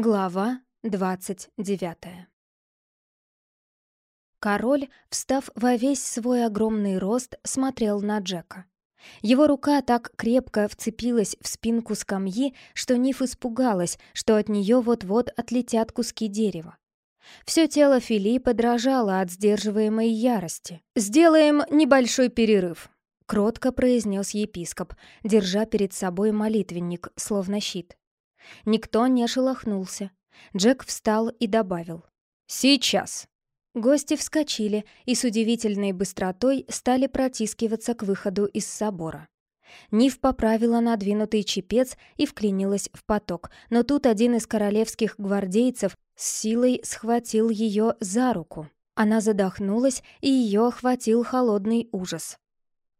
Глава двадцать девятая Король, встав во весь свой огромный рост, смотрел на Джека. Его рука так крепко вцепилась в спинку скамьи, что Ниф испугалась, что от нее вот-вот отлетят куски дерева. Все тело Филиппа дрожало от сдерживаемой ярости. «Сделаем небольшой перерыв», — кротко произнес епископ, держа перед собой молитвенник, словно щит. Никто не шелохнулся. Джек встал и добавил. «Сейчас!» Гости вскочили и с удивительной быстротой стали протискиваться к выходу из собора. Нив поправила надвинутый чепец и вклинилась в поток, но тут один из королевских гвардейцев с силой схватил ее за руку. Она задохнулась, и ее охватил холодный ужас.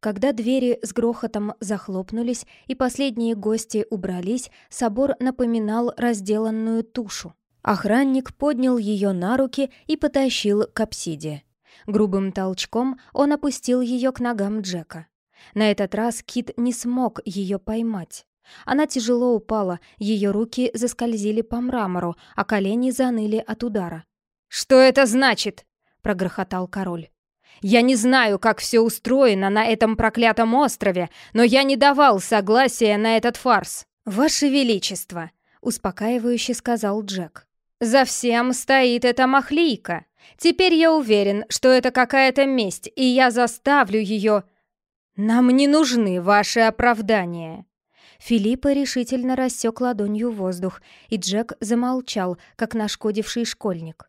Когда двери с грохотом захлопнулись и последние гости убрались, собор напоминал разделанную тушу. Охранник поднял ее на руки и потащил к апсиде. Грубым толчком он опустил ее к ногам Джека. На этот раз Кит не смог ее поймать. Она тяжело упала, ее руки заскользили по мрамору, а колени заныли от удара. «Что это значит?» — прогрохотал король. Я не знаю, как все устроено на этом проклятом острове, но я не давал согласия на этот фарс. Ваше Величество, успокаивающе сказал Джек. За всем стоит эта махлийка. Теперь я уверен, что это какая-то месть, и я заставлю ее... Нам не нужны ваши оправдания. Филиппа решительно рассек ладонью воздух, и Джек замолчал, как нашкодивший школьник.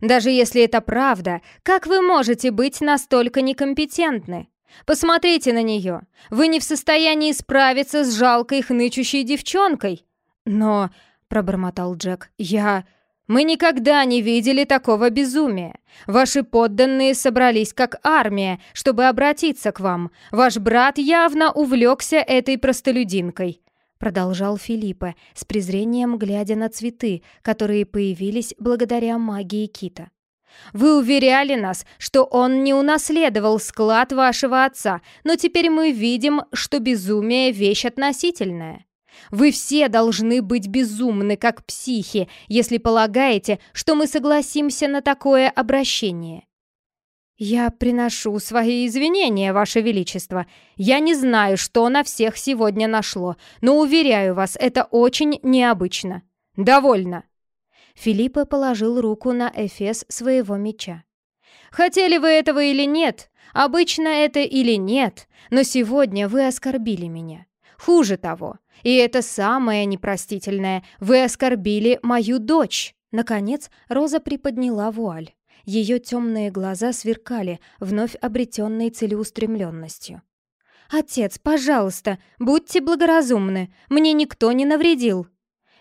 Даже если это правда, как вы можете быть настолько некомпетентны? Посмотрите на нее. Вы не в состоянии справиться с жалкой хнычущей девчонкой. Но, пробормотал Джек, я... Мы никогда не видели такого безумия. Ваши подданные собрались как армия, чтобы обратиться к вам. Ваш брат явно увлекся этой простолюдинкой продолжал Филиппа, с презрением глядя на цветы, которые появились благодаря магии Кита. «Вы уверяли нас, что он не унаследовал склад вашего отца, но теперь мы видим, что безумие — вещь относительная. Вы все должны быть безумны, как психи, если полагаете, что мы согласимся на такое обращение. «Я приношу свои извинения, Ваше Величество. Я не знаю, что на всех сегодня нашло, но, уверяю вас, это очень необычно. Довольно!» Филиппа положил руку на эфес своего меча. «Хотели вы этого или нет, обычно это или нет, но сегодня вы оскорбили меня. Хуже того, и это самое непростительное, вы оскорбили мою дочь!» Наконец Роза приподняла вуаль. Ее темные глаза сверкали вновь обретенной целеустремленностью. «Отец, пожалуйста, будьте благоразумны, мне никто не навредил!»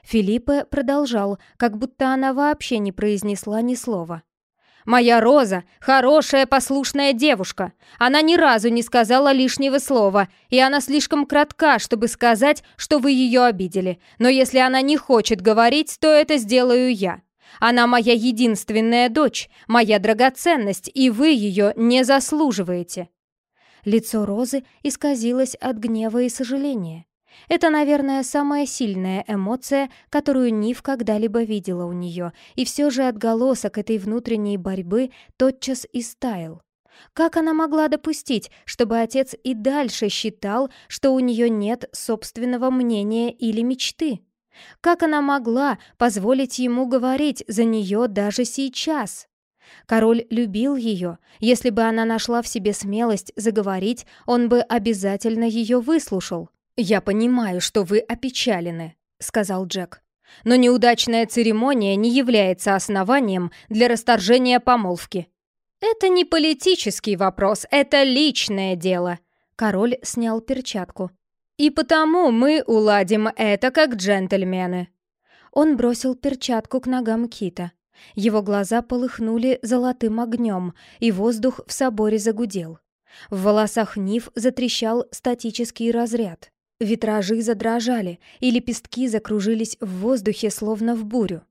Филиппе продолжал, как будто она вообще не произнесла ни слова. «Моя Роза — хорошая, послушная девушка. Она ни разу не сказала лишнего слова, и она слишком кратка, чтобы сказать, что вы ее обидели. Но если она не хочет говорить, то это сделаю я. Она моя единственная дочь, моя драгоценность, и вы ее не заслуживаете». Лицо Розы исказилось от гнева и сожаления. Это, наверное, самая сильная эмоция, которую Нив когда-либо видела у нее, и все же отголосок этой внутренней борьбы тотчас истаял. Как она могла допустить, чтобы отец и дальше считал, что у нее нет собственного мнения или мечты? Как она могла позволить ему говорить за нее даже сейчас? Король любил ее. Если бы она нашла в себе смелость заговорить, он бы обязательно ее выслушал. «Я понимаю, что вы опечалены», — сказал Джек. «Но неудачная церемония не является основанием для расторжения помолвки». «Это не политический вопрос, это личное дело». Король снял перчатку. И потому мы уладим это как джентльмены». Он бросил перчатку к ногам Кита. Его глаза полыхнули золотым огнем, и воздух в соборе загудел. В волосах Нив затрещал статический разряд. Витражи задрожали, и лепестки закружились в воздухе, словно в бурю.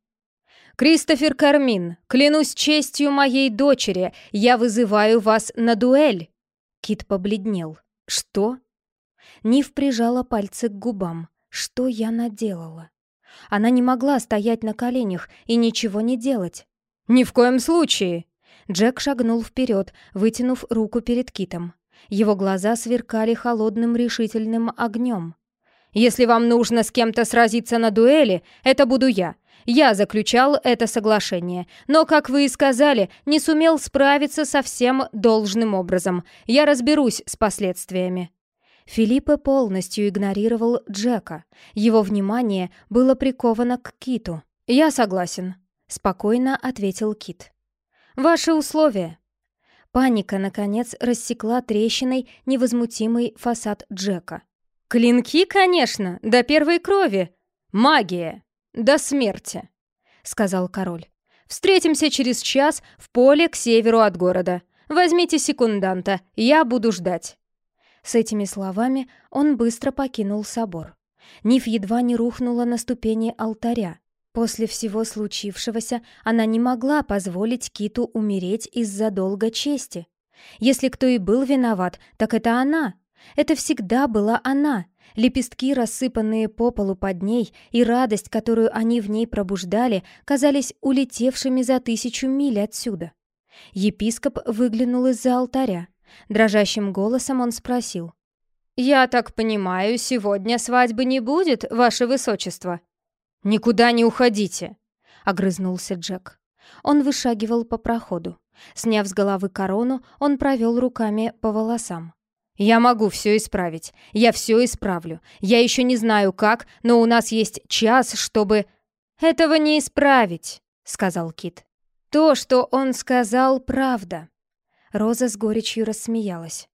«Кристофер Кармин, клянусь честью моей дочери, я вызываю вас на дуэль!» Кит побледнел. «Что?» Нив прижала пальцы к губам. Что я наделала? Она не могла стоять на коленях и ничего не делать. «Ни в коем случае!» Джек шагнул вперед, вытянув руку перед Китом. Его глаза сверкали холодным решительным огнем. «Если вам нужно с кем-то сразиться на дуэли, это буду я. Я заключал это соглашение, но, как вы и сказали, не сумел справиться со всем должным образом. Я разберусь с последствиями». Филиппе полностью игнорировал Джека. Его внимание было приковано к Киту. «Я согласен», — спокойно ответил Кит. «Ваши условия». Паника, наконец, рассекла трещиной невозмутимый фасад Джека. «Клинки, конечно, до первой крови. Магия. До смерти», — сказал король. «Встретимся через час в поле к северу от города. Возьмите секунданта, я буду ждать». С этими словами он быстро покинул собор. Ниф едва не рухнула на ступени алтаря. После всего случившегося она не могла позволить Киту умереть из-за долга чести. Если кто и был виноват, так это она. Это всегда была она. Лепестки, рассыпанные по полу под ней, и радость, которую они в ней пробуждали, казались улетевшими за тысячу миль отсюда. Епископ выглянул из-за алтаря. Дрожащим голосом он спросил. «Я так понимаю, сегодня свадьбы не будет, ваше высочество?» «Никуда не уходите!» — огрызнулся Джек. Он вышагивал по проходу. Сняв с головы корону, он провел руками по волосам. «Я могу все исправить. Я все исправлю. Я еще не знаю как, но у нас есть час, чтобы...» «Этого не исправить», — сказал Кит. «То, что он сказал, правда. Роза с горечью рассмеялась.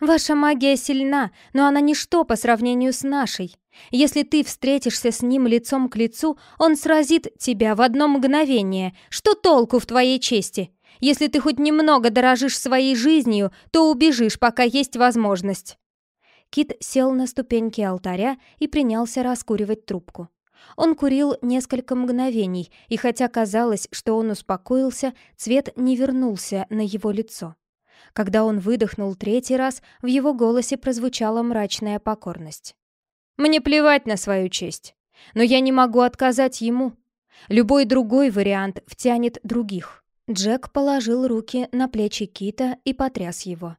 «Ваша магия сильна, но она ничто по сравнению с нашей. Если ты встретишься с ним лицом к лицу, он сразит тебя в одно мгновение. Что толку в твоей чести? Если ты хоть немного дорожишь своей жизнью, то убежишь, пока есть возможность». Кит сел на ступеньки алтаря и принялся раскуривать трубку. Он курил несколько мгновений, и хотя казалось, что он успокоился, цвет не вернулся на его лицо. Когда он выдохнул третий раз, в его голосе прозвучала мрачная покорность. «Мне плевать на свою честь, но я не могу отказать ему. Любой другой вариант втянет других». Джек положил руки на плечи Кита и потряс его.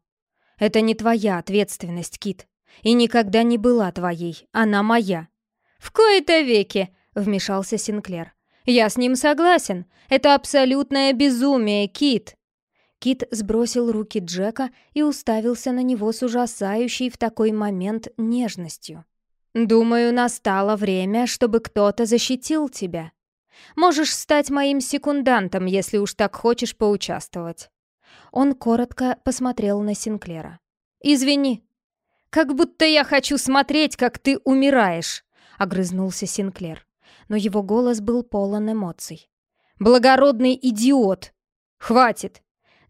«Это не твоя ответственность, Кит, и никогда не была твоей, она моя. «В кои-то веки!» — вмешался Синклер. «Я с ним согласен. Это абсолютное безумие, Кит!» Кит сбросил руки Джека и уставился на него с ужасающей в такой момент нежностью. «Думаю, настало время, чтобы кто-то защитил тебя. Можешь стать моим секундантом, если уж так хочешь поучаствовать». Он коротко посмотрел на Синклера. «Извини. Как будто я хочу смотреть, как ты умираешь. — огрызнулся Синклер. Но его голос был полон эмоций. «Благородный идиот! Хватит!»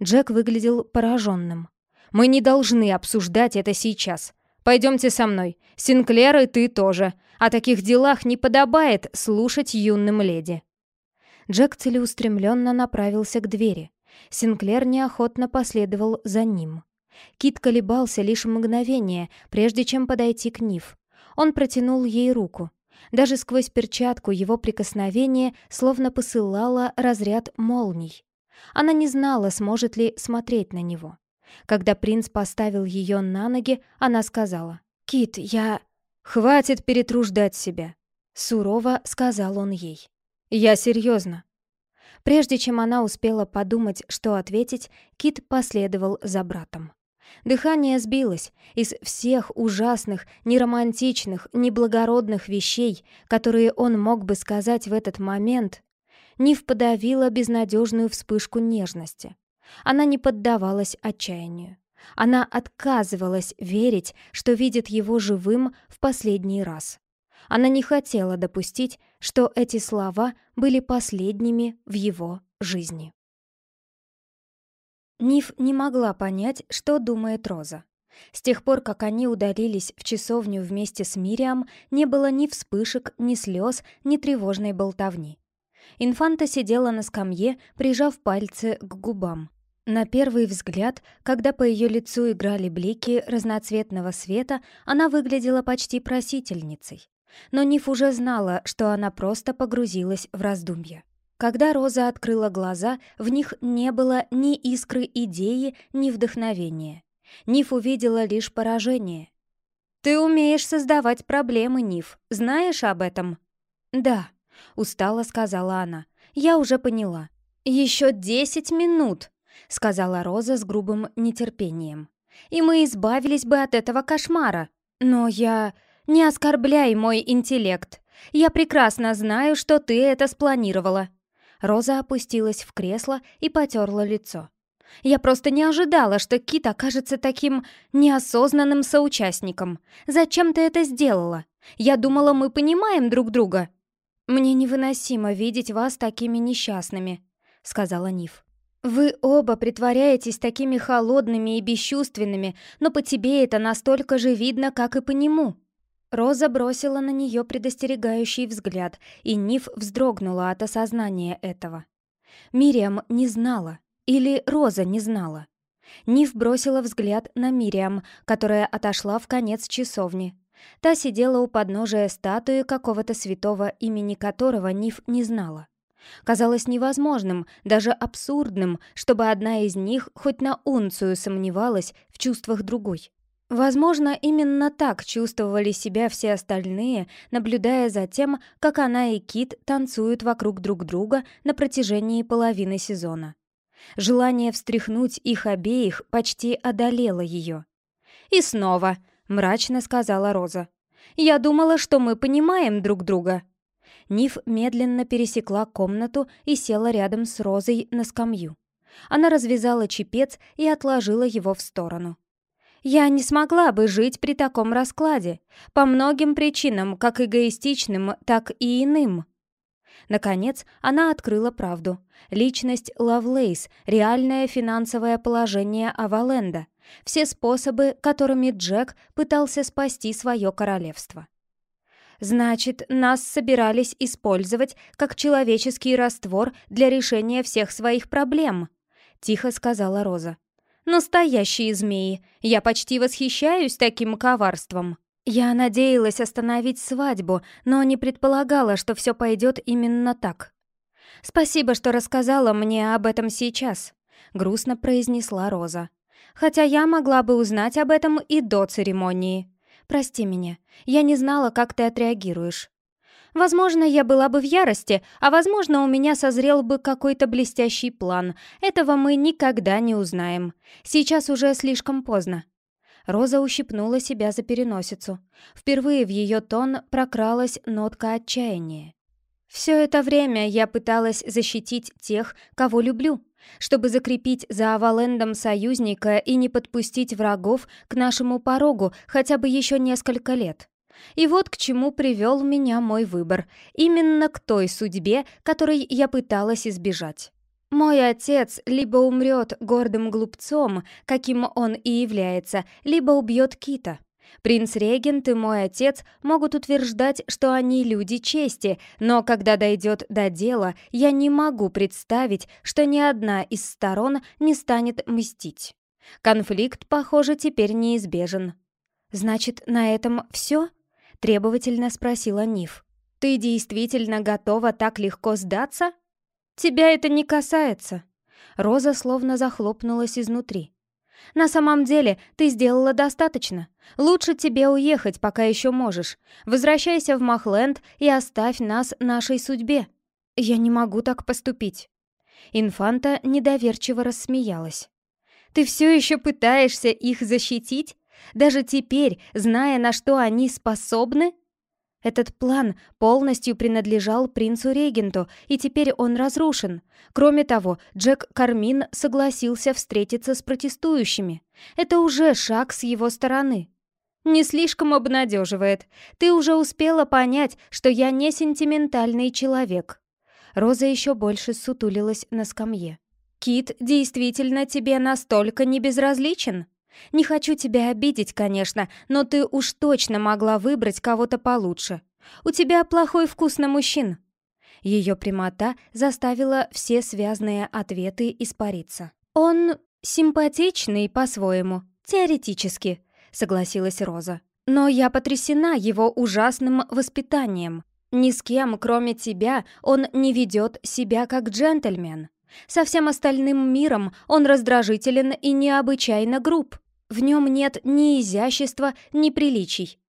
Джек выглядел пораженным. «Мы не должны обсуждать это сейчас. Пойдемте со мной. Синклер и ты тоже. О таких делах не подобает слушать юным леди». Джек целеустремленно направился к двери. Синклер неохотно последовал за ним. Кит колебался лишь мгновение, прежде чем подойти к Нив. Он протянул ей руку. Даже сквозь перчатку его прикосновение словно посылало разряд молний. Она не знала, сможет ли смотреть на него. Когда принц поставил ее на ноги, она сказала, «Кит, я...» «Хватит перетруждать себя», — сурово сказал он ей. «Я серьезно». Прежде чем она успела подумать, что ответить, Кит последовал за братом. Дыхание сбилось. Из всех ужасных, неромантичных, неблагородных вещей, которые он мог бы сказать в этот момент, Нив подавила безнадежную вспышку нежности. Она не поддавалась отчаянию. Она отказывалась верить, что видит его живым в последний раз. Она не хотела допустить, что эти слова были последними в его жизни. Ниф не могла понять, что думает Роза. С тех пор, как они удалились в часовню вместе с Мириам, не было ни вспышек, ни слез, ни тревожной болтовни. Инфанта сидела на скамье, прижав пальцы к губам. На первый взгляд, когда по ее лицу играли блики разноцветного света, она выглядела почти просительницей. но Ниф уже знала, что она просто погрузилась в раздумья. Когда Роза открыла глаза, в них не было ни искры идеи, ни вдохновения. Ниф увидела лишь поражение. «Ты умеешь создавать проблемы, Ниф. Знаешь об этом?» «Да», — устало сказала она. «Я уже поняла». «Еще десять минут», — сказала Роза с грубым нетерпением. «И мы избавились бы от этого кошмара. Но я... Не оскорбляй мой интеллект. Я прекрасно знаю, что ты это спланировала». Роза опустилась в кресло и потерла лицо. Я просто не ожидала, что Кит окажется таким неосознанным соучастником. Зачем ты это сделала? Я думала, мы понимаем друг друга. Мне невыносимо видеть вас такими несчастными, сказала Ниф. Вы оба притворяетесь такими холодными и бесчувственными, но по тебе это настолько же видно, как и по нему. Роза бросила на нее предостерегающий взгляд, и Ниф вздрогнула от осознания этого. Мириам не знала, или Роза не знала. Ниф бросила взгляд на Мириам, которая отошла в конец часовни. Та сидела у подножия статуи какого-то святого, имени которого Ниф не знала. Казалось невозможным, даже абсурдным, чтобы одна из них хоть на унцию сомневалась в чувствах другой. Возможно, именно так чувствовали себя все остальные, наблюдая за тем, как она и Кит танцуют вокруг друг друга на протяжении половины сезона. Желание встряхнуть их обеих почти одолело ее. «И снова», — мрачно сказала Роза. «Я думала, что мы понимаем друг друга». Ниф медленно пересекла комнату и села рядом с Розой на скамью. Она развязала чепец и отложила его в сторону. «Я не смогла бы жить при таком раскладе, по многим причинам, как эгоистичным, так и иным», Наконец, она открыла правду. Личность Лавлейс, реальное финансовое положение Аваленда, все способы, которыми Джек пытался спасти свое королевство. «Значит, нас собирались использовать как человеческий раствор для решения всех своих проблем», — тихо сказала Роза. «Настоящие змеи! Я почти восхищаюсь таким коварством!» Я надеялась остановить свадьбу, но не предполагала, что все пойдет именно так. «Спасибо, что рассказала мне об этом сейчас», — грустно произнесла Роза. «Хотя я могла бы узнать об этом и до церемонии. Прости меня, я не знала, как ты отреагируешь. Возможно, я была бы в ярости, а возможно, у меня созрел бы какой-то блестящий план. Этого мы никогда не узнаем. Сейчас уже слишком поздно. Роза ущипнула себя за переносицу. Впервые в ее тон прокралась нотка отчаяния. «Все это время я пыталась защитить тех, кого люблю, чтобы закрепить за Авалендом союзника и не подпустить врагов к нашему порогу хотя бы еще несколько лет. И вот к чему привел меня мой выбор, именно к той судьбе, которой я пыталась избежать. Мой отец либо умрет гордым глупцом, каким он и является, либо убьет Кита. Принц-регент и мой отец могут утверждать, что они люди чести, но когда дойдет до дела, я не могу представить, что ни одна из сторон не станет мстить. Конфликт, похоже, теперь неизбежен. «Значит, на этом все?» — требовательно спросила Ниф. «Ты действительно готова так легко сдаться?» «Тебя это не касается». Роза словно захлопнулась изнутри. «На самом деле, ты сделала достаточно. Лучше тебе уехать, пока еще можешь. Возвращайся в Махленд и оставь нас нашей судьбе». «Я не могу так поступить». Инфанта недоверчиво рассмеялась. «Ты все еще пытаешься их защитить? Даже теперь, зная, на что они способны?» Этот план полностью принадлежал принцу-регенту, и теперь он разрушен. Кроме того, Джек Кармин согласился встретиться с протестующими. Это уже шаг с его стороны. «Не слишком обнадеживает. Ты уже успела понять, что я не сентиментальный человек». Роза еще больше сутулилась на скамье. «Кит действительно тебе настолько не безразличен?» Не хочу тебя обидеть, конечно, но ты уж точно могла выбрать кого-то получше. У тебя плохой вкус на мужчин». Ее прямота заставила все связанные ответы испариться. «Он симпатичный по-своему, теоретически», — согласилась Роза. но я потрясена его ужасным воспитанием. Ни с кем, кроме тебя, он не ведет себя как джентльмен. Со всем остальным миром он раздражителен и необычайно груб. В нем нет ни изящества, ни приличий.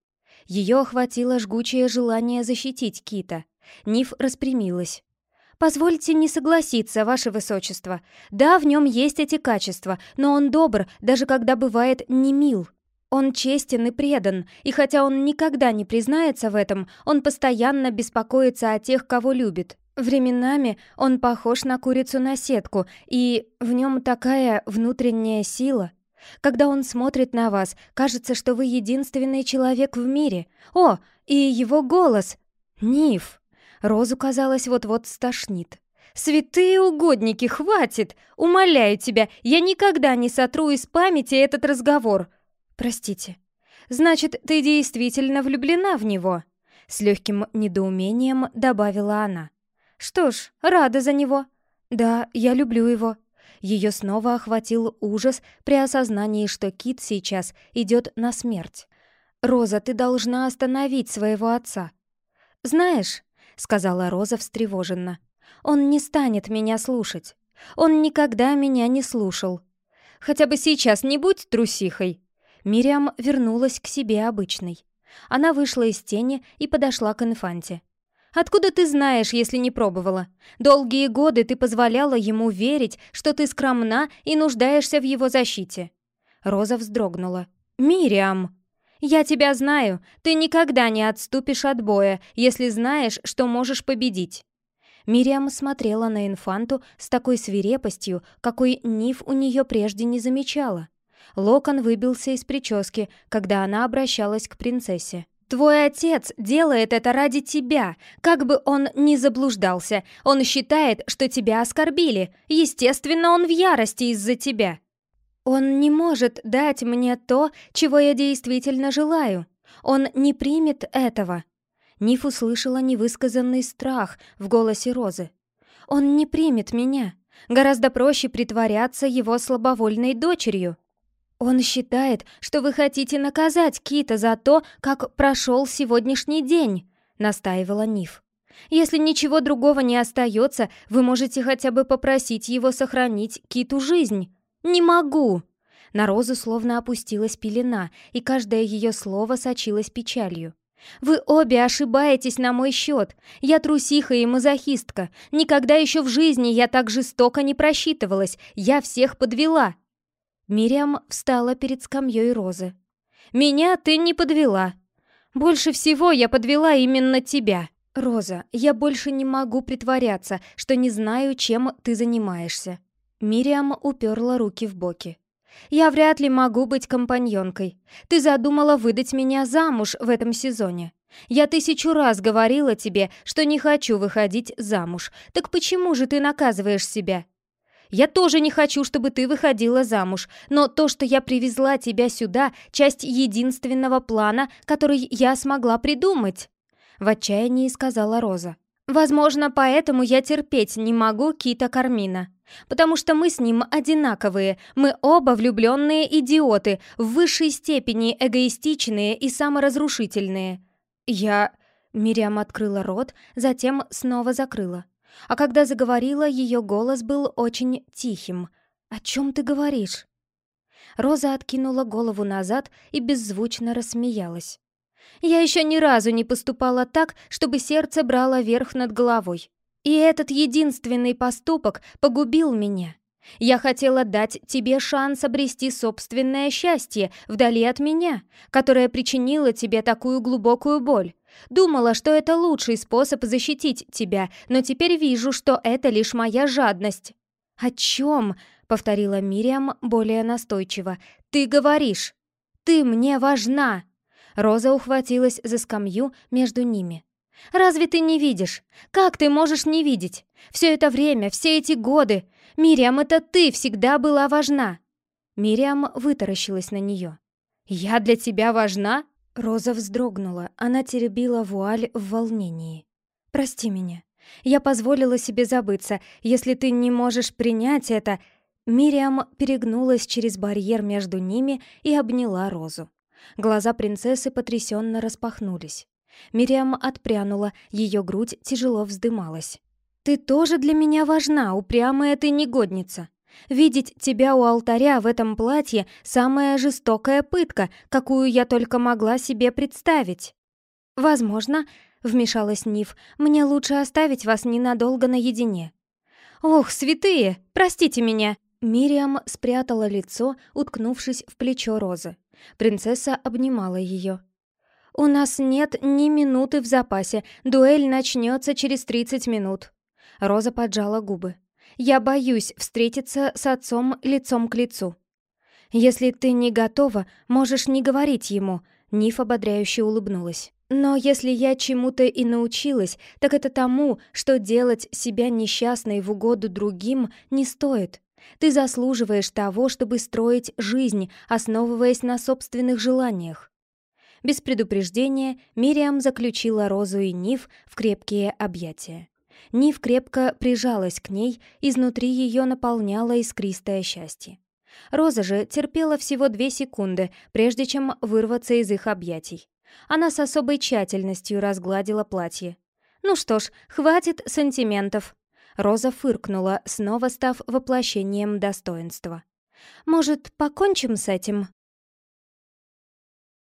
Ее охватило жгучее желание защитить Кита. Ниф распрямилась. «Позвольте не согласиться, ваше высочество. Да, в нем есть эти качества, но он добр, даже когда бывает не мил. Он честен и предан, и хотя он никогда не признается в этом, он постоянно беспокоится о тех, кого любит. Временами он похож на курицу на сетку, и в нем такая внутренняя сила. Когда он смотрит на вас, кажется, что вы единственный человек в мире. О, и его голос! Ниф! Розу, казалось, вот-вот стошнит. «Святые угодники, хватит! Умоляю тебя, я никогда не сотру из памяти этот разговор!» «Простите. Значит, ты действительно влюблена в него?» С легким недоумением добавила она. «Что ж, рада за него. Да, я люблю его». Ее снова охватил ужас при осознании, что Кит сейчас идет на смерть. «Роза, ты должна остановить своего отца». «Знаешь», — сказала Роза встревоженно, — «он не станет меня слушать. Он никогда меня не слушал. Хотя бы сейчас не будь трусихой». Мириам вернулась к себе обычной. Она вышла из тени и подошла к инфанте. «Откуда ты знаешь, если не пробовала? Долгие годы ты позволяла ему верить, что ты скромна и нуждаешься в его защите». Роза вздрогнула. «Мириам!» «Я тебя знаю. Ты никогда не отступишь от боя, если знаешь, что можешь победить». Мириам смотрела на инфанту с такой свирепостью, какой Ниф у нее прежде не замечала. Локон выбился из прически, когда она обращалась к принцессе. «Твой отец делает это ради тебя, как бы он ни заблуждался. Он считает, что тебя оскорбили. Естественно, он в ярости из-за тебя». «Он не может дать мне то, чего я действительно желаю. Он не примет этого». Ниф услышала невысказанный страх в голосе Розы. «Он не примет меня. Гораздо проще притворяться его слабовольной дочерью». «Он считает, что вы хотите наказать Кита за то, как прошел сегодняшний день», — настаивала Ниф. «Если ничего другого не остается, вы можете хотя бы попросить его сохранить Киту жизнь». «Не могу!» На Розу словно опустилась пелена, и каждое ее слово сочилось печалью. «Вы обе ошибаетесь на мой счет. Я трусиха и мазохистка. Никогда еще в жизни я так жестоко не просчитывалась. Я всех подвела. Мириам встала перед скамьей Розы. «Меня ты не подвела. Больше всего я подвела именно тебя. Роза, я больше не могу притворяться, что не знаю, чем ты занимаешься». Мириам уперла руки в боки. «Я вряд ли могу быть компаньонкой. Ты задумала выдать меня замуж в этом сезоне. Я тысячу раз говорила тебе, что не хочу выходить замуж. Так почему же ты наказываешь себя? Я тоже не хочу, чтобы ты выходила замуж, но то, что я привезла тебя сюда, часть единственного плана, который я смогла придумать», — в отчаянии сказала Роза. «Возможно, поэтому я терпеть не могу Кита Кармина. Потому что мы с ним одинаковые, мы оба влюбленные идиоты, в высшей степени эгоистичные и саморазрушительные». «Я...» — Мириам открыла рот, затем снова закрыла. А когда заговорила, ее голос был очень тихим. «О чем ты говоришь?» Роза откинула голову назад и беззвучно рассмеялась. «Я еще ни разу не поступала так, чтобы сердце брало верх над головой. И этот единственный поступок погубил меня. Я хотела дать тебе шанс обрести собственное счастье вдали от меня, которое причинило тебе такую глубокую боль. Думала, что это лучший способ защитить тебя, но теперь вижу, что это лишь моя жадность». «О чем?» — повторила Мириам более настойчиво. «Ты говоришь! Ты мне важна!» Роза ухватилась за скамью между ними. «Разве ты не видишь? Как ты можешь не видеть? Все это время, все эти годы! Мириам, это ты всегда была важна!» Мириам вытаращилась на нее. «Я для тебя важна?» Роза вздрогнула, она теребила вуаль в волнении. «Прости меня. Я позволила себе забыться. Если ты не можешь принять это...» Мириам перегнулась через барьер между ними и обняла Розу. Глаза принцессы потрясенно распахнулись. Мириам отпрянула, ее грудь тяжело вздымалась. «Ты тоже для меня важна, упрямая ты негодница. Видеть тебя у алтаря в этом платье — самая жестокая пытка, какую я только могла себе представить». «Возможно», — вмешалась Ниф, — «мне лучше оставить вас ненадолго наедине». «Ох, святые, простите меня!» Мириам спрятала лицо, уткнувшись в плечо Розы. Принцесса обнимала ее. «У нас нет ни минуты в запасе. Дуэль начнется через 30 минут». Роза поджала губы. «Я боюсь встретиться с отцом лицом к лицу». «Если ты не готова, можешь не говорить ему», — Ниф ободряюще улыбнулась. «Но если я чему-то и научилась, так это тому, что делать себя несчастной в угоду другим не стоит. Ты заслуживаешь того, чтобы строить жизнь, основываясь на собственных желаниях. Без предупреждения Мириам заключила Розу и Нив в крепкие объятия. Нив крепко прижалась к ней, изнутри ее наполняло искристое счастье. Роза же терпела всего две секунды, прежде чем вырваться из их объятий. Она с особой тщательностью разгладила платье. «Ну что ж, хватит сантиментов», Роза фыркнула, снова став воплощением достоинства. «Может, покончим с этим?»